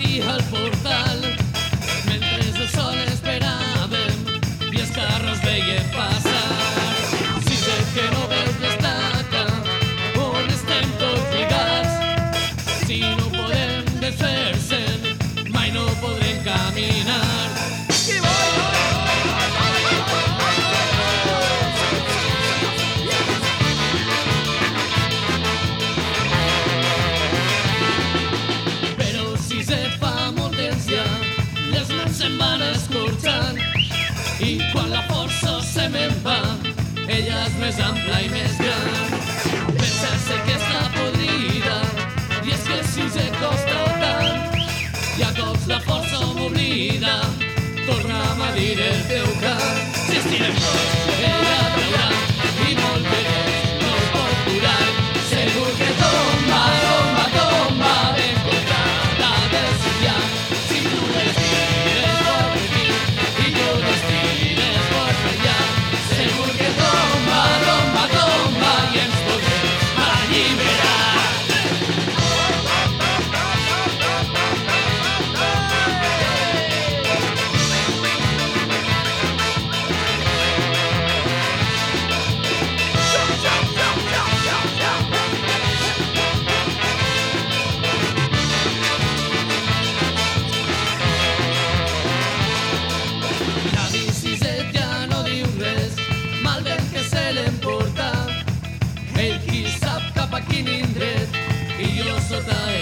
accedí al portal mentre el sol esperàvem i carros veien passar i quan la força se me'n va, ella és més ampla i més gran. Pensa ser que està podrida, i és que si us he costat tant, i a cops la força m'oblida, torna'm a dir el teu cap, si estirem tots. so tired.